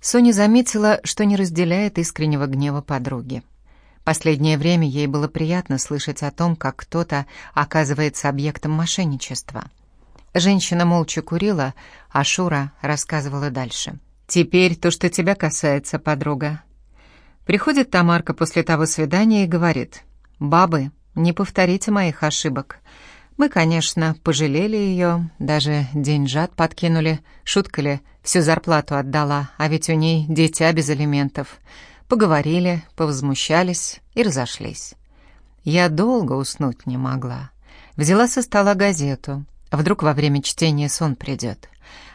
Соня заметила, что не разделяет искреннего гнева подруги. Последнее время ей было приятно слышать о том, как кто-то оказывается объектом мошенничества. Женщина молча курила, а Шура рассказывала дальше. «Теперь то, что тебя касается, подруга». Приходит Тамарка после того свидания и говорит, «Бабы, не повторите моих ошибок. Мы, конечно, пожалели ее, даже деньжат подкинули. Шутка ли, всю зарплату отдала, а ведь у ней дитя без элементов. Поговорили, повозмущались и разошлись. Я долго уснуть не могла. Взяла со стола газету. Вдруг во время чтения сон придет.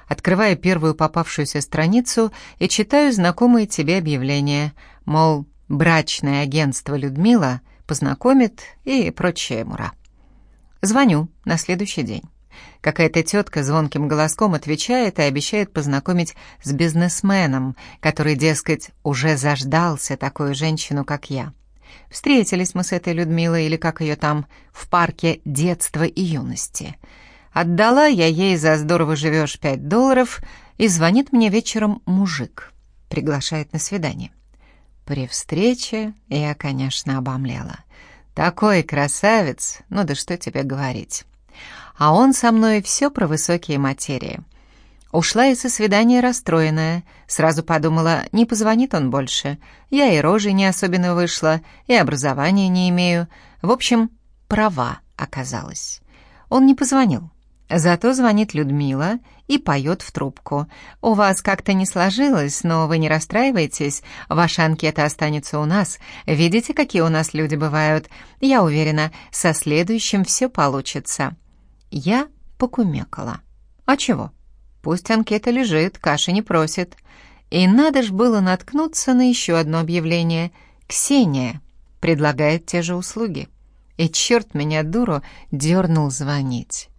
Открываю первую попавшуюся страницу и читаю знакомые тебе объявления, мол, брачное агентство Людмила познакомит и прочее мура. Звоню на следующий день. Какая-то тетка звонким голоском отвечает и обещает познакомить с бизнесменом, который, дескать, уже заждался такую женщину, как я. Встретились мы с этой Людмилой, или как ее там, в парке детства и юности. Отдала я ей за здорово живешь пять долларов, и звонит мне вечером мужик. Приглашает на свидание. При встрече я, конечно, обомлела. Такой красавец, ну да что тебе говорить а он со мной все про высокие материи. Ушла и со свидания расстроенная. Сразу подумала, не позвонит он больше. Я и рожи не особенно вышла, и образования не имею. В общем, права оказалась. Он не позвонил. Зато звонит Людмила и поет в трубку. «У вас как-то не сложилось, но вы не расстраивайтесь. Ваша анкета останется у нас. Видите, какие у нас люди бывают? Я уверена, со следующим все получится». Я покумекала. А чего? Пусть анкета лежит, каши не просит. И надо ж было наткнуться на еще одно объявление. «Ксения» предлагает те же услуги. И черт меня, дуру, дернул звонить.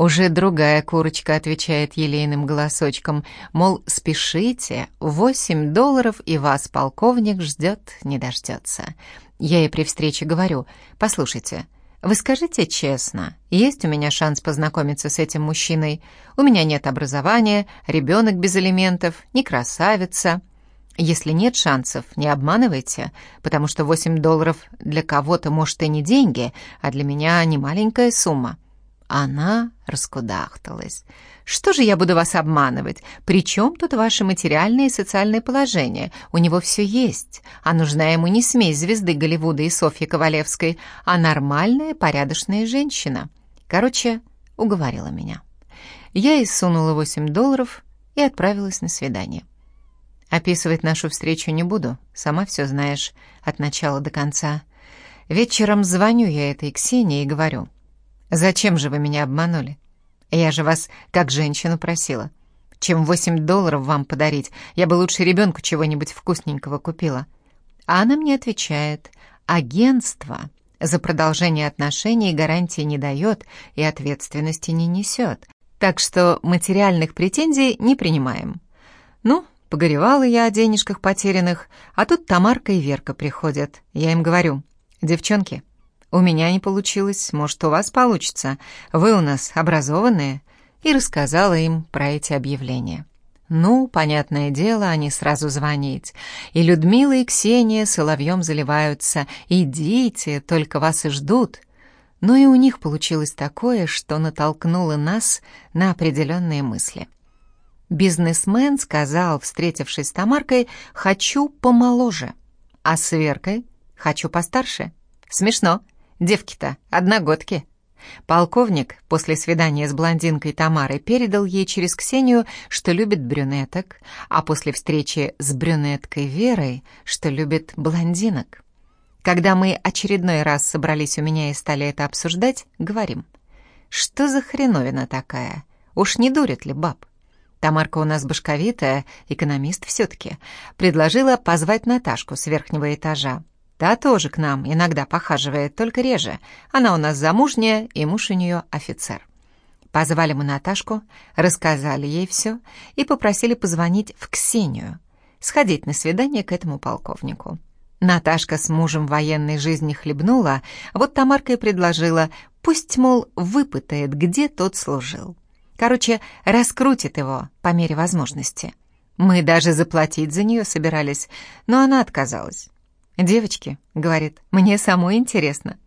Уже другая курочка отвечает елейным голосочком, мол, спешите, восемь долларов и вас полковник ждет, не дождется. Я ей при встрече говорю, послушайте, — вы скажите честно, есть у меня шанс познакомиться с этим мужчиной? У меня нет образования, ребенок без элементов, не красавица. Если нет шансов, не обманывайте, потому что 8 долларов для кого-то, может, и не деньги, а для меня не маленькая сумма. Она раскудахталась. «Что же я буду вас обманывать? При чем тут ваше материальное и социальное положение? У него все есть, а нужна ему не смесь звезды Голливуда и Софьи Ковалевской, а нормальная, порядочная женщина». Короче, уговорила меня. Я и сунула 8 долларов и отправилась на свидание. Описывать нашу встречу не буду, сама все знаешь, от начала до конца. Вечером звоню я этой Ксении и говорю — Зачем же вы меня обманули? Я же вас как женщину просила. Чем восемь долларов вам подарить, я бы лучше ребенку чего-нибудь вкусненького купила. А она мне отвечает, агентство за продолжение отношений гарантии не дает и ответственности не несет, так что материальных претензий не принимаем. Ну, погоревала я о денежках потерянных, а тут Тамарка и Верка приходят. Я им говорю, девчонки, у меня не получилось, может, у вас получится. Вы у нас образованные». И рассказала им про эти объявления. Ну, понятное дело, они сразу звонить. И Людмила, и Ксения соловьем заливаются. «Идите, только вас и ждут». Но и у них получилось такое, что натолкнуло нас на определенные мысли. Бизнесмен сказал, встретившись с Тамаркой, «хочу помоложе», а с Веркой «хочу постарше». Смешно. Девки-то одногодки. Полковник после свидания с блондинкой Тамарой передал ей через Ксению, что любит брюнеток, а после встречи с брюнеткой Верой, что любит блондинок. Когда мы очередной раз собрались у меня и стали это обсуждать, говорим, что за хреновина такая? Уж не дурит ли баб? Тамарка у нас башковитая, экономист все-таки. Предложила позвать Наташку с верхнего этажа. Та тоже к нам иногда похаживает, только реже. Она у нас замужняя, и муж у нее офицер. Позвали мы Наташку, рассказали ей все и попросили позвонить в Ксению, сходить на свидание к этому полковнику. Наташка с мужем военной жизни хлебнула, вот Тамарка и предложила, пусть, мол, выпытает, где тот служил. Короче, раскрутит его по мере возможности. Мы даже заплатить за нее собирались, но она отказалась. «Девочки», — говорит, — «мне самой интересно».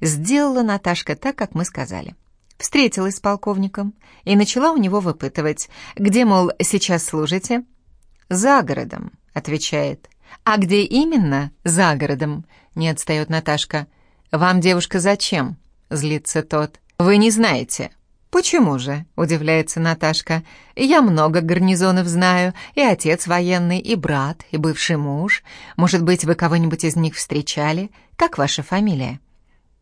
Сделала Наташка так, как мы сказали. Встретилась с полковником и начала у него выпытывать, где, мол, сейчас служите? «За городом», — отвечает. «А где именно за городом?» — не отстает Наташка. «Вам, девушка, зачем?» — злится тот. «Вы не знаете». «Почему же?» — удивляется Наташка. «Я много гарнизонов знаю, и отец военный, и брат, и бывший муж. Может быть, вы кого-нибудь из них встречали? Как ваша фамилия?»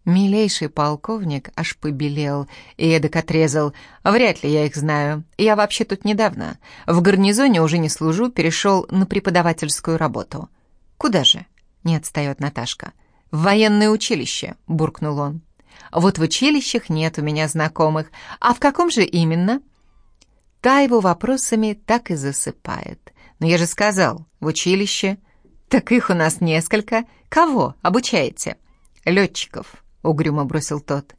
Милейший полковник аж побелел и эдак отрезал. «Вряд ли я их знаю. Я вообще тут недавно. В гарнизоне уже не служу, перешел на преподавательскую работу». «Куда же?» — не отстает Наташка. «В военное училище», — буркнул он. Вот в училищах нет у меня знакомых. А в каком же именно? Та его вопросами так и засыпает. Но я же сказал, в училище. Так их у нас несколько. Кого обучаете? Летчиков, угрюмо бросил тот.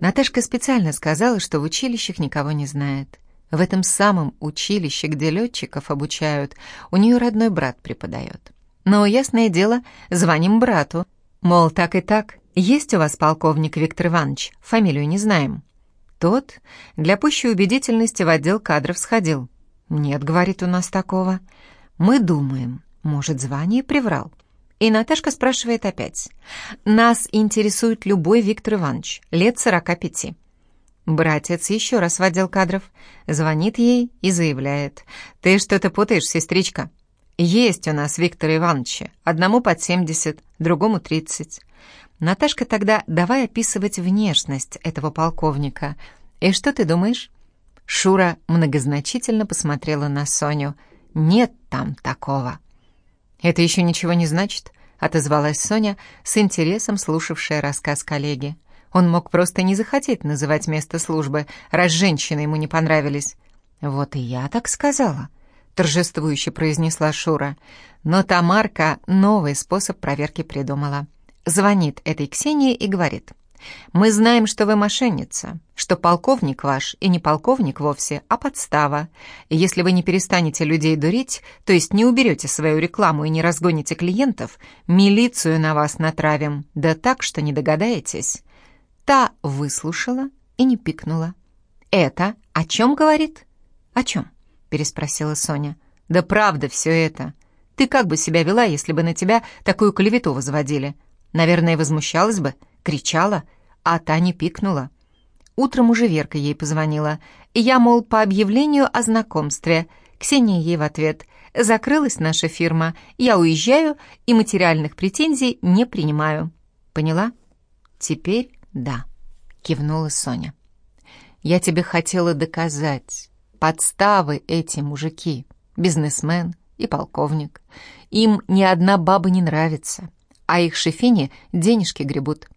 Наташка специально сказала, что в училищах никого не знает. В этом самом училище, где летчиков обучают, у нее родной брат преподает. Но, ясное дело, звоним брату. Мол, так и так, «Есть у вас полковник Виктор Иванович? Фамилию не знаем». Тот для пущей убедительности в отдел кадров сходил. «Нет, — говорит, — у нас такого. Мы думаем, может, звание приврал». И Наташка спрашивает опять. «Нас интересует любой Виктор Иванович, лет сорока пяти». Братец еще раз в отдел кадров, звонит ей и заявляет. «Ты что-то путаешь, сестричка. Есть у нас Виктор Иванович, одному под семьдесят, другому тридцать. Наташка тогда давай описывать внешность этого полковника. И что ты думаешь? Шура многозначительно посмотрела на Соню. Нет там такого. Это еще ничего не значит, отозвалась Соня, с интересом слушавшая рассказ коллеги. Он мог просто не захотеть называть место службы, раз женщины ему не понравились. Вот и я так сказала, торжествующе произнесла Шура. Но Тамарка новый способ проверки придумала звонит этой Ксении и говорит, «Мы знаем, что вы мошенница, что полковник ваш и не полковник вовсе, а подстава. И если вы не перестанете людей дурить, то есть не уберете свою рекламу и не разгоните клиентов, милицию на вас натравим, да так, что не догадаетесь». Та выслушала и не пикнула. «Это о чем говорит?» «О чем?» — переспросила Соня. «Да правда все это. Ты как бы себя вела, если бы на тебя такую клевету возводили?» Наверное, возмущалась бы, кричала, а та не пикнула. Утром уже Верка ей позвонила. Я, мол, по объявлению о знакомстве. Ксения ей в ответ. «Закрылась наша фирма. Я уезжаю и материальных претензий не принимаю». Поняла? Теперь да, кивнула Соня. Я тебе хотела доказать. Подставы эти мужики, бизнесмен и полковник. Им ни одна баба не нравится а их шефини денежки гребут.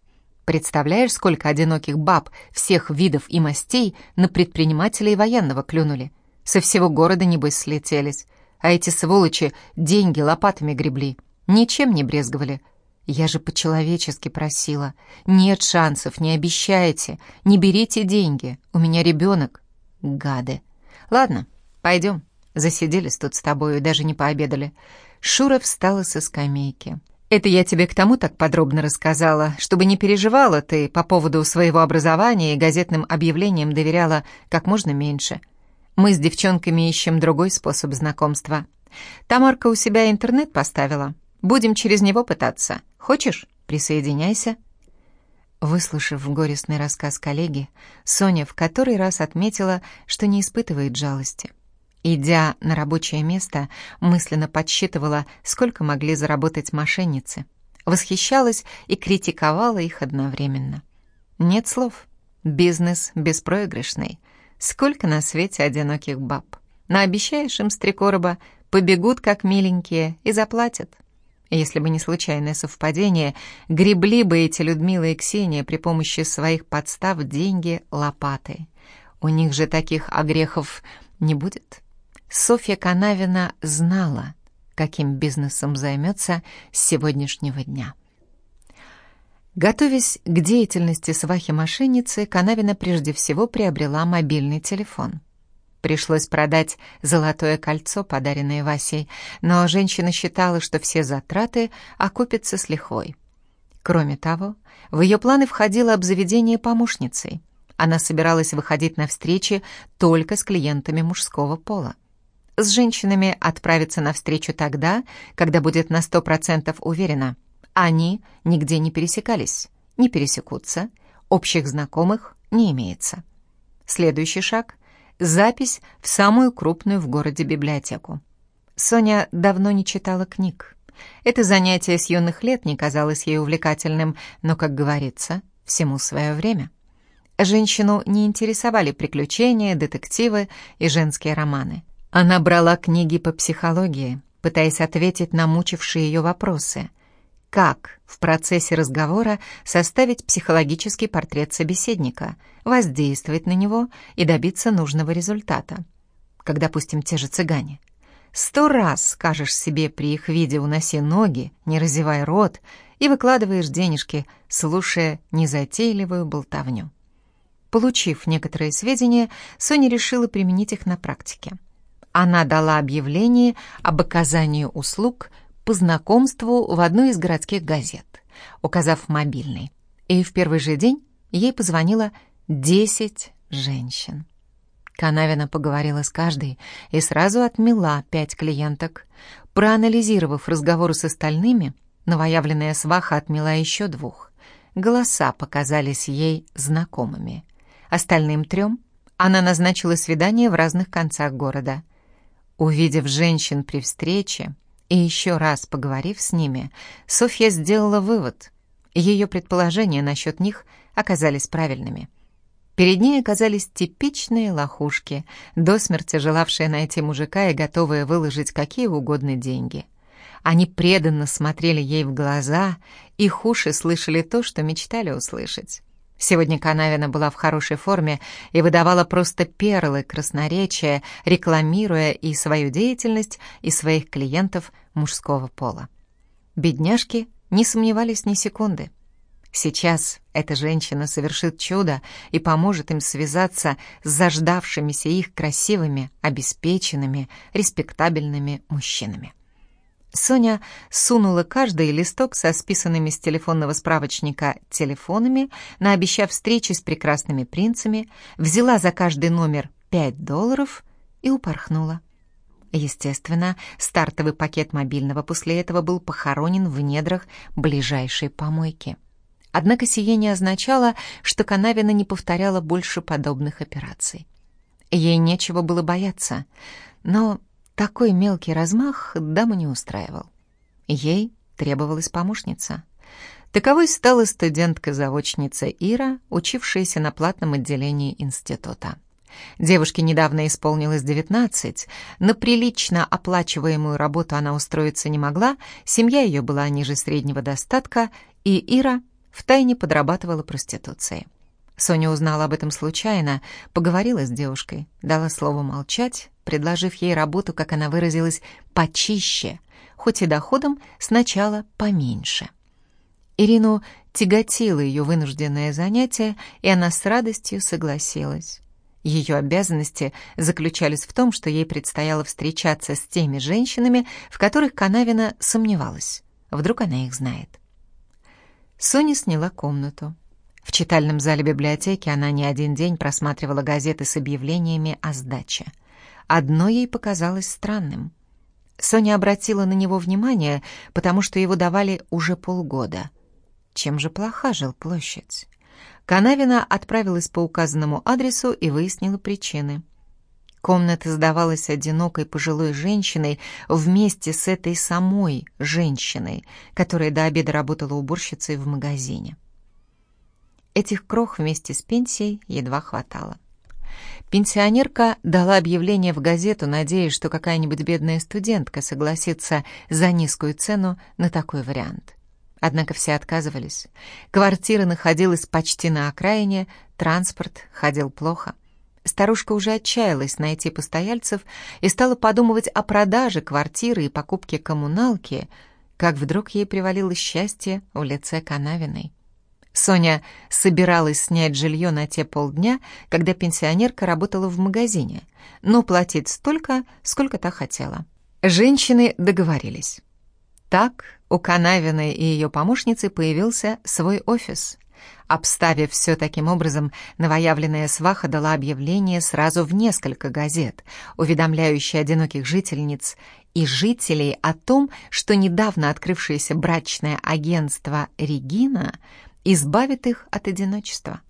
Представляешь, сколько одиноких баб всех видов и мастей на предпринимателей военного клюнули? Со всего города, небось, слетелись. А эти сволочи деньги лопатами гребли. Ничем не брезговали. Я же по-человечески просила. Нет шансов, не обещайте. Не берите деньги. У меня ребенок. Гады. Ладно, пойдем. Засиделись тут с тобою и даже не пообедали. Шура встала со скамейки. Это я тебе к тому так подробно рассказала, чтобы не переживала ты по поводу своего образования и газетным объявлениям доверяла как можно меньше. Мы с девчонками ищем другой способ знакомства. Тамарка у себя интернет поставила. Будем через него пытаться. Хочешь? Присоединяйся. Выслушав горестный рассказ коллеги, Соня в который раз отметила, что не испытывает жалости. Идя на рабочее место, мысленно подсчитывала, сколько могли заработать мошенницы. Восхищалась и критиковала их одновременно. Нет слов. Бизнес беспроигрышный. Сколько на свете одиноких баб. Наобещаешь им с три короба, побегут как миленькие и заплатят. Если бы не случайное совпадение, гребли бы эти Людмила и Ксения при помощи своих подстав деньги лопатой. У них же таких огрехов не будет. Софья Канавина знала, каким бизнесом займется с сегодняшнего дня. Готовясь к деятельности свахи-мошенницы, Канавина прежде всего приобрела мобильный телефон. Пришлось продать золотое кольцо, подаренное Васей, но женщина считала, что все затраты окупятся с лихвой. Кроме того, в ее планы входило обзаведение помощницей. Она собиралась выходить на встречи только с клиентами мужского пола. С женщинами отправиться на встречу тогда, когда будет на сто процентов уверена. Они нигде не пересекались, не пересекутся, общих знакомых не имеется. Следующий шаг — запись в самую крупную в городе библиотеку. Соня давно не читала книг. Это занятие с юных лет не казалось ей увлекательным, но, как говорится, всему свое время. Женщину не интересовали приключения, детективы и женские романы. Она брала книги по психологии, пытаясь ответить на мучившие ее вопросы. Как в процессе разговора составить психологический портрет собеседника, воздействовать на него и добиться нужного результата? Как, допустим, те же цыгане – Сто раз скажешь себе при их виде «уноси ноги», не разевай рот и выкладываешь денежки, слушая незатейливую болтовню. Получив некоторые сведения, Соня решила применить их на практике. Она дала объявление об оказании услуг по знакомству в одной из городских газет, указав мобильный. И в первый же день ей позвонило 10 женщин. Канавина поговорила с каждой и сразу отмела пять клиенток. Проанализировав разговоры с остальными, новоявленная сваха отмела еще двух. Голоса показались ей знакомыми. Остальным трем она назначила свидание в разных концах города. Увидев женщин при встрече и еще раз поговорив с ними, Софья сделала вывод. Ее предположения насчет них оказались правильными — Перед ней оказались типичные лохушки, до смерти желавшие найти мужика и готовые выложить какие угодно деньги. Они преданно смотрели ей в глаза, их уши слышали то, что мечтали услышать. Сегодня Канавина была в хорошей форме и выдавала просто перлы красноречия, рекламируя и свою деятельность, и своих клиентов мужского пола. Бедняжки не сомневались ни секунды. Сейчас эта женщина совершит чудо и поможет им связаться с заждавшимися их красивыми, обеспеченными, респектабельными мужчинами. Соня сунула каждый листок со списанными с телефонного справочника телефонами, наобещав встречи с прекрасными принцами, взяла за каждый номер 5 долларов и упорхнула. Естественно, стартовый пакет мобильного после этого был похоронен в недрах ближайшей помойки. Однако сие не означало, что Канавина не повторяла больше подобных операций. Ей нечего было бояться, но такой мелкий размах даму не устраивал. Ей требовалась помощница. Таковой стала студентка-заочница Ира, учившаяся на платном отделении института. Девушке недавно исполнилось 19, на прилично оплачиваемую работу она устроиться не могла, семья ее была ниже среднего достатка, и Ира втайне подрабатывала проституцией. Соня узнала об этом случайно, поговорила с девушкой, дала слово молчать, предложив ей работу, как она выразилась, почище, хоть и доходом сначала поменьше. Ирину тяготило ее вынужденное занятие, и она с радостью согласилась. Ее обязанности заключались в том, что ей предстояло встречаться с теми женщинами, в которых Канавина сомневалась. Вдруг она их знает. Соня сняла комнату. В читальном зале библиотеки она не один день просматривала газеты с объявлениями о сдаче. Одно ей показалось странным. Соня обратила на него внимание, потому что его давали уже полгода. Чем же плоха жилплощадь? Канавина отправилась по указанному адресу и выяснила причины. Комната сдавалась одинокой пожилой женщиной вместе с этой самой женщиной, которая до обеда работала уборщицей в магазине. Этих крох вместе с пенсией едва хватало. Пенсионерка дала объявление в газету, надеясь, что какая-нибудь бедная студентка согласится за низкую цену на такой вариант. Однако все отказывались. Квартира находилась почти на окраине, транспорт ходил плохо. Старушка уже отчаялась найти постояльцев и стала подумывать о продаже квартиры и покупке коммуналки, как вдруг ей привалило счастье в лице Канавиной. Соня собиралась снять жилье на те полдня, когда пенсионерка работала в магазине, но платить столько, сколько та хотела. Женщины договорились. Так у Канавиной и ее помощницы появился свой офис. Обставив все таким образом, новоявленная сваха дала объявление сразу в несколько газет, уведомляющие одиноких жительниц и жителей о том, что недавно открывшееся брачное агентство «Регина» избавит их от одиночества.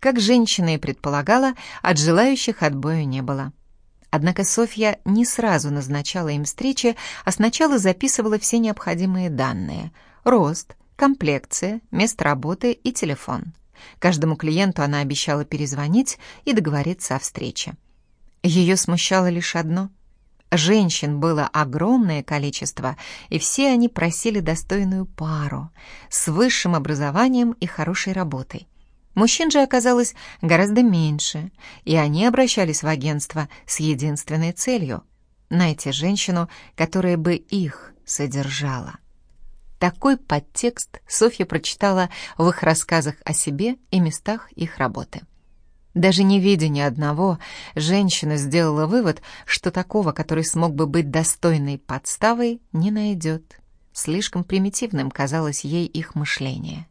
Как женщина и предполагала, от желающих отбоя не было. Однако Софья не сразу назначала им встречи, а сначала записывала все необходимые данные – рост, комплекция, место работы и телефон. Каждому клиенту она обещала перезвонить и договориться о встрече. Ее смущало лишь одно – Женщин было огромное количество, и все они просили достойную пару с высшим образованием и хорошей работой. Мужчин же оказалось гораздо меньше, и они обращались в агентство с единственной целью — найти женщину, которая бы их содержала. Такой подтекст Софья прочитала в их рассказах о себе и местах их работы. Даже не видя ни одного, женщина сделала вывод, что такого, который смог бы быть достойной подставой, не найдет. Слишком примитивным казалось ей их мышление.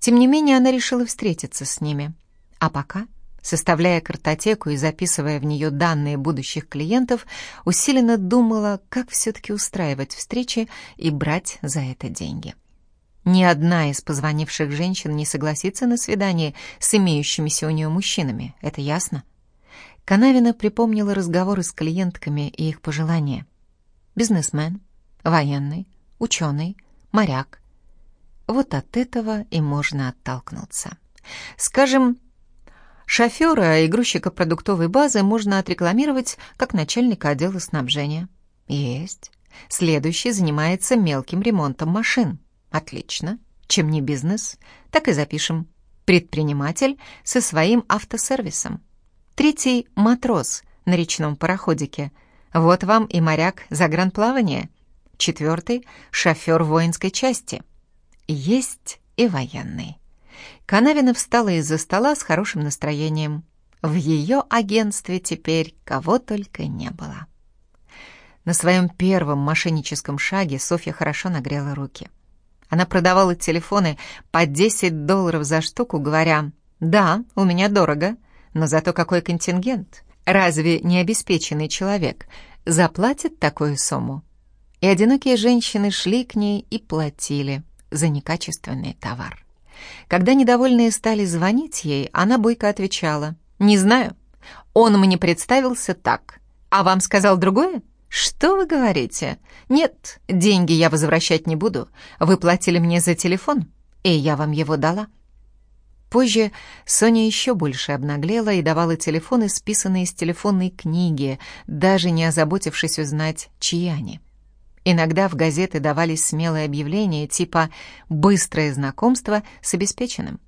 Тем не менее, она решила встретиться с ними. А пока, составляя картотеку и записывая в нее данные будущих клиентов, усиленно думала, как все-таки устраивать встречи и брать за это деньги. Ни одна из позвонивших женщин не согласится на свидание с имеющимися у нее мужчинами, это ясно? Канавина припомнила разговоры с клиентками и их пожелания. Бизнесмен, военный, ученый, моряк. Вот от этого и можно оттолкнуться. Скажем, шофера и грузчика продуктовой базы можно отрекламировать как начальника отдела снабжения. Есть. Следующий занимается мелким ремонтом машин. Отлично. Чем не бизнес, так и запишем. Предприниматель со своим автосервисом. Третий — матрос на речном пароходике. Вот вам и моряк загранплавания. Четвертый — шофер воинской части. Есть и военный. Канавина встала из-за стола с хорошим настроением. В ее агентстве теперь кого только не было. На своем первом мошенническом шаге Софья хорошо нагрела руки. Она продавала телефоны по 10 долларов за штуку, говоря, «Да, у меня дорого, но зато какой контингент? Разве не обеспеченный человек заплатит такую сумму?» И одинокие женщины шли к ней и платили за некачественный товар. Когда недовольные стали звонить ей, она бойко отвечала, «Не знаю, он мне представился так, а вам сказал другое?» «Что вы говорите? Нет, деньги я возвращать не буду. Вы платили мне за телефон, и я вам его дала». Позже Соня еще больше обнаглела и давала телефоны, списанные из телефонной книги, даже не озаботившись узнать, чьи они. Иногда в газеты давались смелые объявления типа «быстрое знакомство с обеспеченным».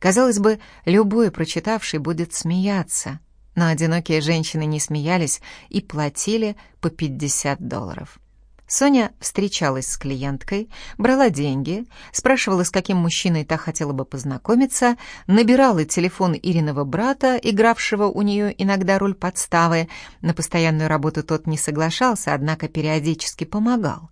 Казалось бы, любой прочитавший будет смеяться, но одинокие женщины не смеялись и платили по 50 долларов. Соня встречалась с клиенткой, брала деньги, спрашивала, с каким мужчиной та хотела бы познакомиться, набирала телефон Ириного брата, игравшего у нее иногда роль подставы. На постоянную работу тот не соглашался, однако периодически помогал.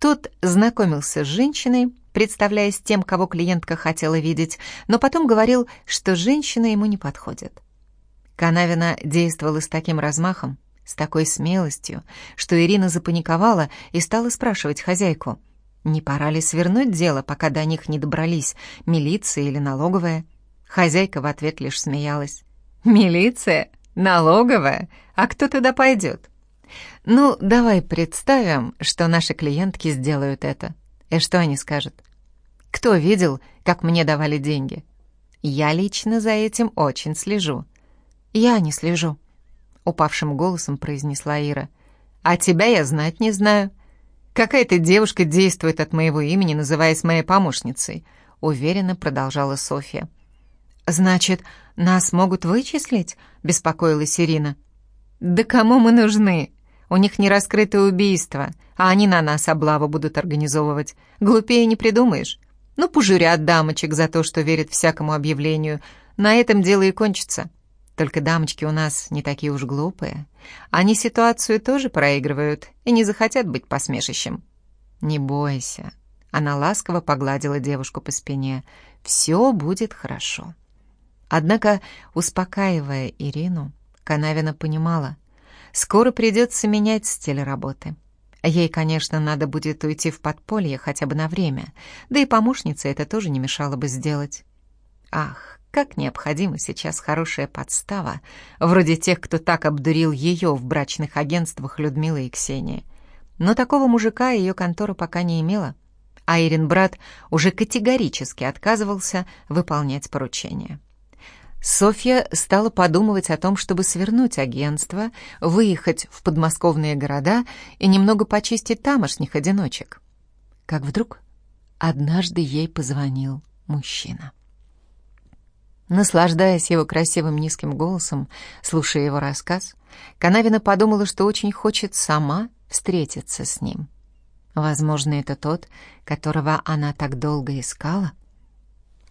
Тот знакомился с женщиной, представляясь тем, кого клиентка хотела видеть, но потом говорил, что женщина ему не подходит. Канавина действовала с таким размахом, с такой смелостью, что Ирина запаниковала и стала спрашивать хозяйку, не пора ли свернуть дело, пока до них не добрались, милиция или налоговая. Хозяйка в ответ лишь смеялась. «Милиция? Налоговая? А кто туда пойдет?» «Ну, давай представим, что наши клиентки сделают это. И что они скажут?» «Кто видел, как мне давали деньги?» «Я лично за этим очень слежу. «Я не слежу», — упавшим голосом произнесла Ира. «А тебя я знать не знаю. Какая-то девушка действует от моего имени, называясь моей помощницей», — уверенно продолжала Софья. «Значит, нас могут вычислить?» — беспокоилась Ирина. «Да кому мы нужны? У них не раскрытое убийство, а они на нас облаву будут организовывать. Глупее не придумаешь. Ну, пожурят дамочек за то, что верят всякому объявлению. На этом дело и кончится. Только дамочки у нас не такие уж глупые. Они ситуацию тоже проигрывают и не захотят быть посмешищем. Не бойся. Она ласково погладила девушку по спине. Все будет хорошо. Однако, успокаивая Ирину, Канавина понимала, скоро придется менять стиль работы. Ей, конечно, надо будет уйти в подполье хотя бы на время, да и помощнице это тоже не мешало бы сделать. Ах, как необходима сейчас хорошая подстава, вроде тех, кто так обдурил ее в брачных агентствах Людмилы и Ксении. Но такого мужика ее контора пока не имела, а Ирин брат уже категорически отказывался выполнять поручения. Софья стала подумывать о том, чтобы свернуть агентство, выехать в подмосковные города и немного почистить тамошних одиночек. Как вдруг однажды ей позвонил мужчина. Наслаждаясь его красивым низким голосом, слушая его рассказ, Канавина подумала, что очень хочет сама встретиться с ним. Возможно, это тот, которого она так долго искала —